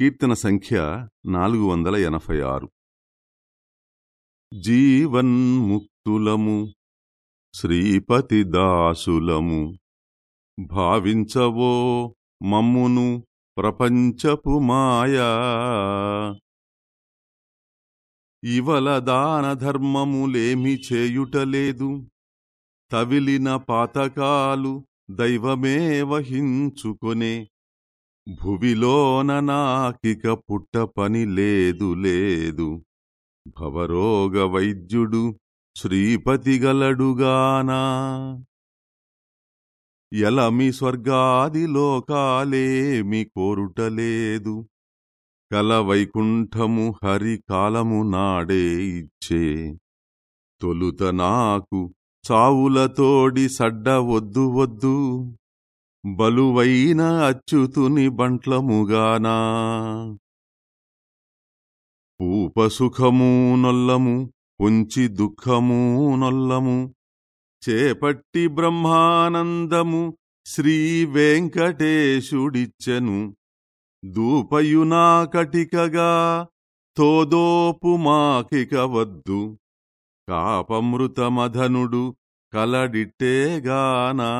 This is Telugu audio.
కీర్తన సంఖ్య నాలుగు వందల ఎనభై ఆరు. జీవన్ముక్తులము శ్రీపతి దాసులము భావించవో మమ్మును ప్రపంచపు మాయా. ఇవల దాన ధర్మములేమి చేయుటలేదు తవిలిన పాతకాలు దైవమే వహించుకొనే భువిలోన నాకిక పుట్ట పని లేదు లేదు. భవరోగ వైద్యుడు శ్రీపతి గలడుగానా. ఎలమి స్వర్గాది లోకాలేమి కోరుటలేదు కల వైకుంఠము హరి కాలము నాడే ఇచ్చే. తొలుత నాకు చావులతోడి సడ్డ వద్దు వద్దు. బలువైన అచ్యుతుని బంట్లముగానా. పూపసుఖమూ నొల్లము పొంచి దుఃఖమూ నొల్లము చేపట్టి బ్రహ్మానందము శ్రీ వెంకటేశుడిచ్చెను. దూపయునా కటికగా తోదోపు మాకిక వద్దు. కాపమృతమధనుడు కలడిట్టేగానా.